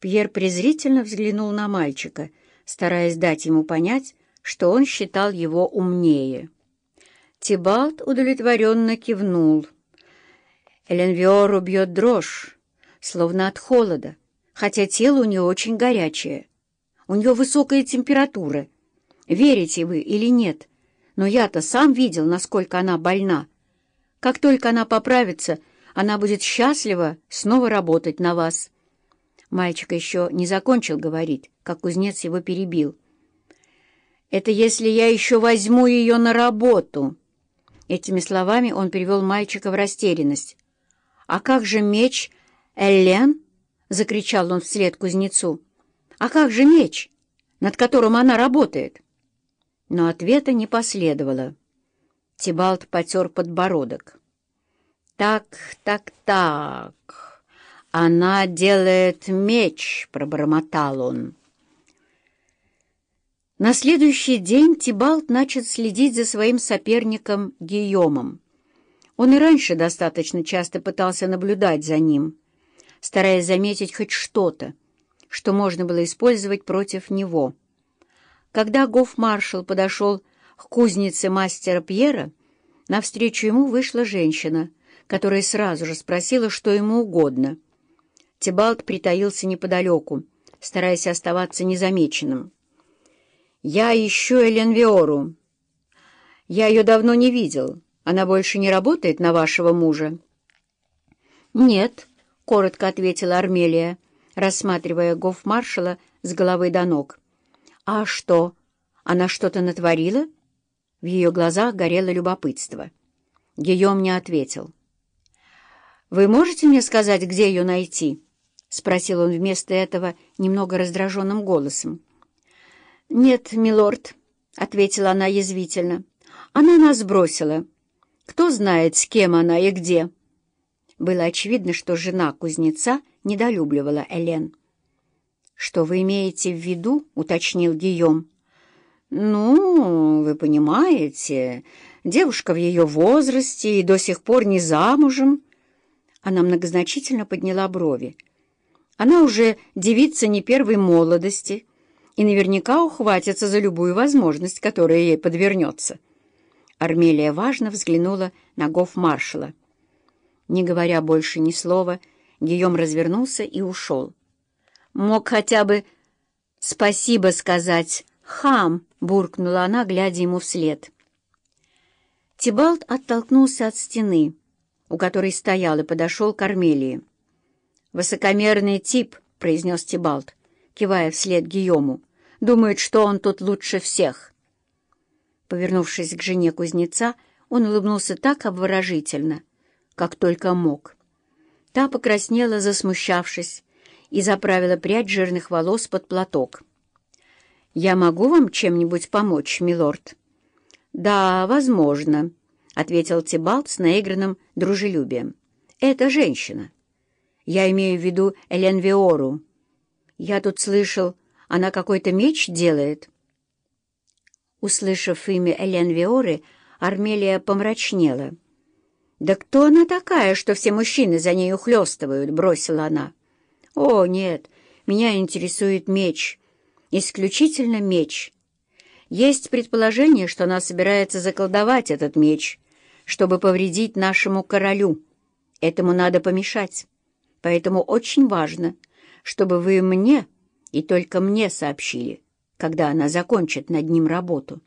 Пьер презрительно взглянул на мальчика, стараясь дать ему понять, что он считал его умнее. Тибалт удовлетворенно кивнул. Эленвиору бьет дрожь, словно от холода, хотя тело у нее очень горячее. У нее высокая температура. Верите вы или нет, но я-то сам видел, насколько она больна. Как только она поправится, она будет счастлива снова работать на вас. Мальчик еще не закончил говорить, как кузнец его перебил. «Это если я еще возьму ее на работу!» Этими словами он привел мальчика в растерянность. «А как же меч, Эллен?» — закричал он вслед кузнецу. «А как же меч, над которым она работает?» Но ответа не последовало. Тибалт потер подбородок. «Так, так, так...» «Она делает меч», — пробормотал он. На следующий день Тибалт начал следить за своим соперником Гийомом. Он и раньше достаточно часто пытался наблюдать за ним, стараясь заметить хоть что-то, что можно было использовать против него. Когда гофмаршал подошел к кузнице мастера Пьера, навстречу ему вышла женщина, которая сразу же спросила, что ему угодно — Тибалт притаился неподалеку, стараясь оставаться незамеченным. «Я ищу Элен Виору. Я ее давно не видел. Она больше не работает на вашего мужа?» «Нет», — коротко ответила Армелия, рассматривая гофмаршала с головы до ног. «А что, она что-то натворила?» В ее глазах горело любопытство. Гийом не ответил. «Вы можете мне сказать, где ее найти?» — спросил он вместо этого немного раздраженным голосом. «Нет, милорд», — ответила она язвительно. «Она нас бросила. Кто знает, с кем она и где?» Было очевидно, что жена кузнеца недолюбливала Элен. «Что вы имеете в виду?» — уточнил Гийом. «Ну, вы понимаете, девушка в ее возрасте и до сих пор не замужем». Она многозначительно подняла брови. Она уже девица не первой молодости и наверняка ухватится за любую возможность, которая ей подвернется. Армелия важно взглянула на гоф-маршала. Не говоря больше ни слова, Гийом развернулся и ушел. «Мог хотя бы спасибо сказать. Хам!» — буркнула она, глядя ему вслед. Тибалт оттолкнулся от стены, у которой стоял, и подошел к Армелии. «Высокомерный тип», — произнес Тибалт, кивая вслед Гийому. «Думает, что он тут лучше всех». Повернувшись к жене кузнеца, он улыбнулся так обворожительно, как только мог. Та покраснела, засмущавшись, и заправила прядь жирных волос под платок. «Я могу вам чем-нибудь помочь, милорд?» «Да, возможно», — ответил Тибалт с наигранным дружелюбием. «Это женщина». Я имею в виду Элен Виору. Я тут слышал, она какой-то меч делает. Услышав имя Элен Виоры, Армелия помрачнела. «Да кто она такая, что все мужчины за ней ухлёстывают?» — бросила она. «О, нет, меня интересует меч. Исключительно меч. Есть предположение, что она собирается заколдовать этот меч, чтобы повредить нашему королю. Этому надо помешать». Поэтому очень важно, чтобы вы мне и только мне сообщили, когда она закончит над ним работу.